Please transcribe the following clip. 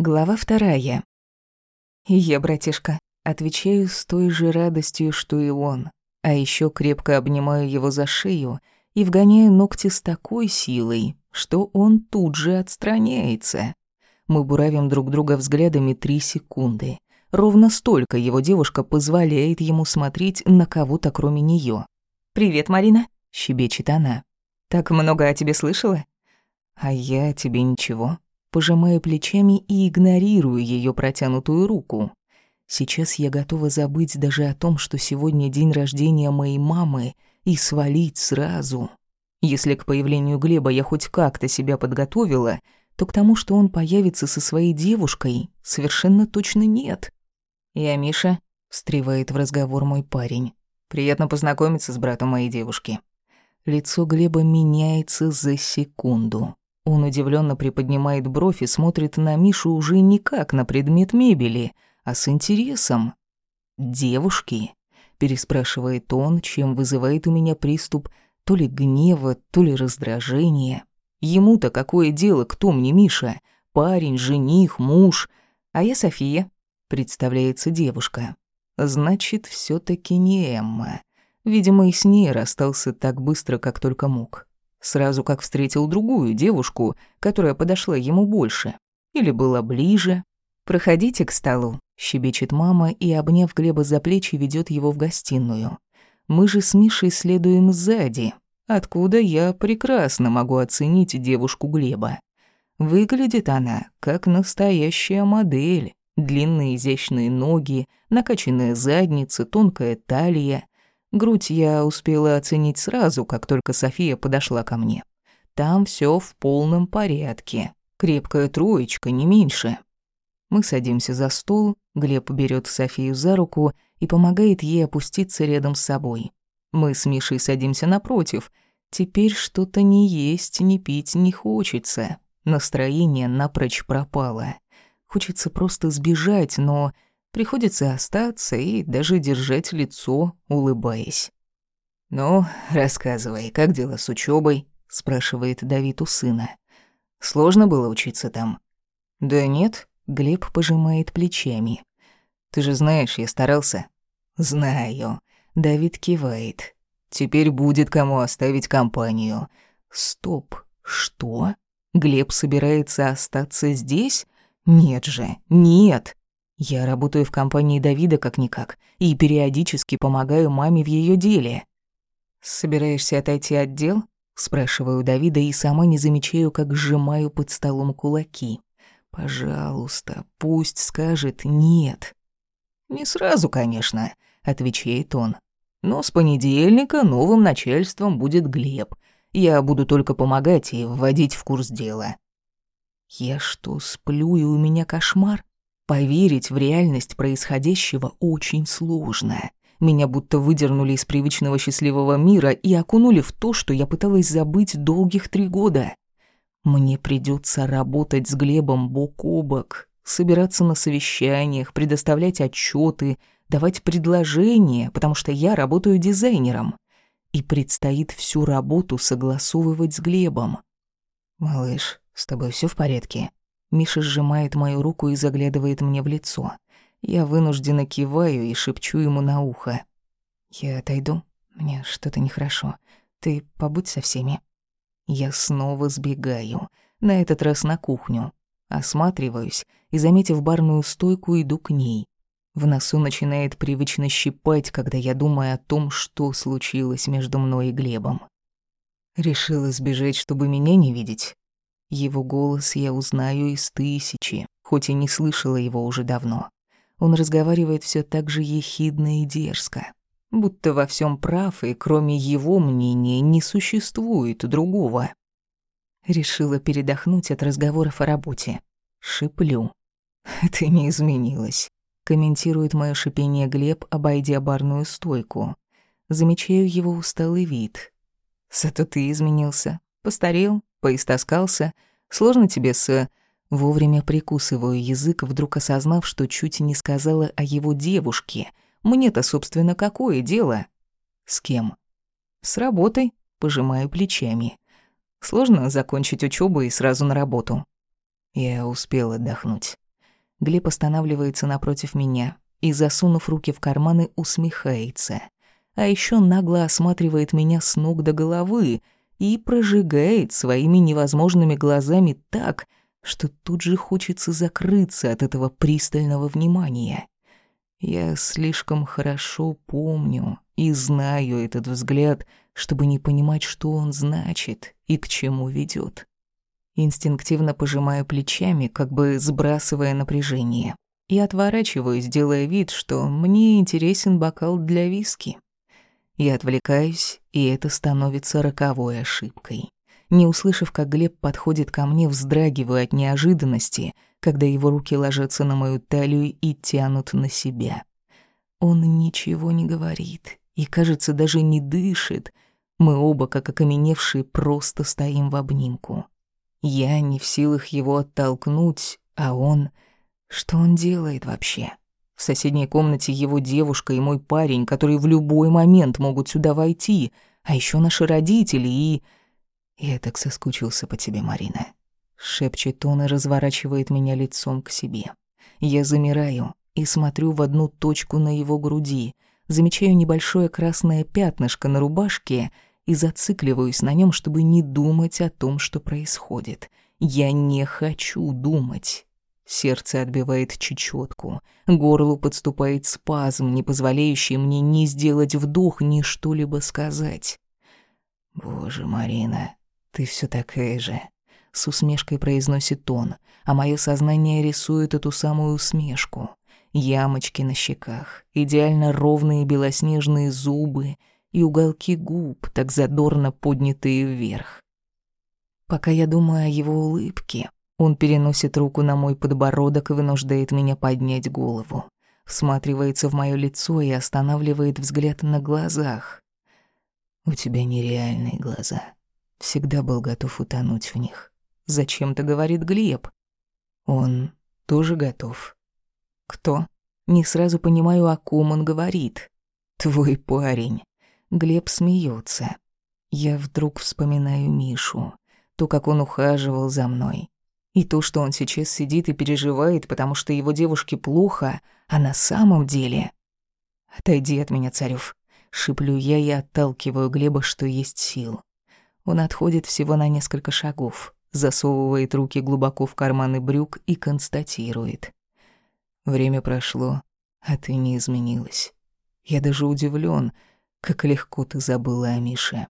Глава вторая. «Я, братишка», отвечаю с той же радостью, что и он, а еще крепко обнимаю его за шею и вгоняю ногти с такой силой, что он тут же отстраняется. Мы буравим друг друга взглядами три секунды. Ровно столько его девушка позволяет ему смотреть на кого-то кроме нее. «Привет, Марина», — щебечет она. «Так много о тебе слышала?» «А я о тебе ничего», пожимаю плечами и игнорирую ее протянутую руку. Сейчас я готова забыть даже о том, что сегодня день рождения моей мамы, и свалить сразу. Если к появлению Глеба я хоть как-то себя подготовила, то к тому, что он появится со своей девушкой, совершенно точно нет. «Я Миша», — встревает в разговор мой парень. «Приятно познакомиться с братом моей девушки». Лицо Глеба меняется за секунду. Он удивленно приподнимает бровь и смотрит на Мишу уже не как на предмет мебели, а с интересом. «Девушки?» — переспрашивает он, чем вызывает у меня приступ то ли гнева, то ли раздражения. Ему-то какое дело, кто мне Миша? Парень, жених, муж. А я София, представляется девушка. Значит, все таки не Эмма. Видимо, и с ней расстался так быстро, как только мог. Сразу как встретил другую девушку, которая подошла ему больше. Или была ближе. «Проходите к столу», — щебечет мама и, обняв Глеба за плечи, ведет его в гостиную. Мы же с Мишей следуем сзади, откуда я прекрасно могу оценить девушку Глеба. Выглядит она как настоящая модель. Длинные изящные ноги, накачанная задница, тонкая талия. Грудь я успела оценить сразу, как только София подошла ко мне. Там все в полном порядке. Крепкая троечка, не меньше. Мы садимся за стол, Глеб берет Софию за руку и помогает ей опуститься рядом с собой. Мы с Мишей садимся напротив. Теперь что-то не есть, не пить не хочется. Настроение напрочь пропало. Хочется просто сбежать, но Приходится остаться и даже держать лицо, улыбаясь. «Ну, рассказывай, как дела с учебой? спрашивает Давид у сына. «Сложно было учиться там?» «Да нет», — Глеб пожимает плечами. «Ты же знаешь, я старался». «Знаю», — Давид кивает. «Теперь будет кому оставить компанию». «Стоп, что? Глеб собирается остаться здесь? Нет же, нет!» Я работаю в компании Давида как-никак и периодически помогаю маме в ее деле. «Собираешься отойти от дел?» Спрашиваю Давида и сама не замечаю, как сжимаю под столом кулаки. «Пожалуйста, пусть скажет «нет». «Не сразу, конечно», — отвечает он. «Но с понедельника новым начальством будет Глеб. Я буду только помогать и вводить в курс дела». «Я что, сплю, и у меня кошмар?» Поверить в реальность происходящего очень сложно. Меня будто выдернули из привычного счастливого мира и окунули в то, что я пыталась забыть долгих три года. Мне придется работать с Глебом бок о бок, собираться на совещаниях, предоставлять отчеты, давать предложения, потому что я работаю дизайнером. И предстоит всю работу согласовывать с Глебом. «Малыш, с тобой все в порядке?» Миша сжимает мою руку и заглядывает мне в лицо. Я вынужденно киваю и шепчу ему на ухо. «Я отойду. Мне что-то нехорошо. Ты побудь со всеми». Я снова сбегаю. На этот раз на кухню. Осматриваюсь и, заметив барную стойку, иду к ней. В носу начинает привычно щипать, когда я думаю о том, что случилось между мной и Глебом. Решила сбежать, чтобы меня не видеть. Его голос я узнаю из тысячи, хоть и не слышала его уже давно. Он разговаривает все так же ехидно и дерзко, будто во всем прав, и кроме его мнения не существует другого. Решила передохнуть от разговоров о работе. Шиплю. «Ты не изменилась», — комментирует мое шипение Глеб, обойдя барную стойку. Замечаю его усталый вид. «Зато ты изменился. Постарел, поистоскался. Сложно тебе с...» Вовремя прикусываю язык, вдруг осознав, что чуть не сказала о его девушке. Мне-то, собственно, какое дело? С кем? С работой, пожимаю плечами. Сложно закончить учебу и сразу на работу. Я успел отдохнуть. Глеб останавливается напротив меня и, засунув руки в карманы, усмехается. А еще нагло осматривает меня с ног до головы и прожигает своими невозможными глазами так, что тут же хочется закрыться от этого пристального внимания. Я слишком хорошо помню и знаю этот взгляд, чтобы не понимать, что он значит и к чему ведет. Инстинктивно пожимаю плечами, как бы сбрасывая напряжение, и отворачиваюсь, делая вид, что мне интересен бокал для виски. Я отвлекаюсь, и это становится роковой ошибкой. Не услышав, как Глеб подходит ко мне, вздрагиваю от неожиданности, когда его руки ложатся на мою талию и тянут на себя. Он ничего не говорит и, кажется, даже не дышит. Мы оба, как окаменевшие, просто стоим в обнимку. Я не в силах его оттолкнуть, а он... Что он делает вообще? В соседней комнате его девушка и мой парень, которые в любой момент могут сюда войти, а еще наши родители и... «Я так соскучился по тебе, Марина», — шепчет он и разворачивает меня лицом к себе. Я замираю и смотрю в одну точку на его груди, замечаю небольшое красное пятнышко на рубашке и зацикливаюсь на нем, чтобы не думать о том, что происходит. Я не хочу думать. Сердце отбивает чечетку, горлу подступает спазм, не позволяющий мне ни сделать вдох, ни что-либо сказать. «Боже, Марина, ты все такая же», — с усмешкой произносит он, а мое сознание рисует эту самую усмешку. Ямочки на щеках, идеально ровные белоснежные зубы и уголки губ, так задорно поднятые вверх. Пока я думаю о его улыбке, он переносит руку на мой подбородок и вынуждает меня поднять голову. Всматривается в моё лицо и останавливает взгляд на глазах. «У тебя нереальные глаза», Всегда был готов утонуть в них. Зачем-то говорит Глеб. Он тоже готов. Кто? Не сразу понимаю, о ком он говорит. Твой парень. Глеб смеется. Я вдруг вспоминаю Мишу. То, как он ухаживал за мной. И то, что он сейчас сидит и переживает, потому что его девушке плохо, а на самом деле... «Отойди от меня, Царёв», — шиплю я и отталкиваю Глеба, что есть сил. Он отходит всего на несколько шагов, засовывает руки глубоко в карманы брюк и констатирует. Время прошло, а ты не изменилась. Я даже удивлен, как легко ты забыла о Мише.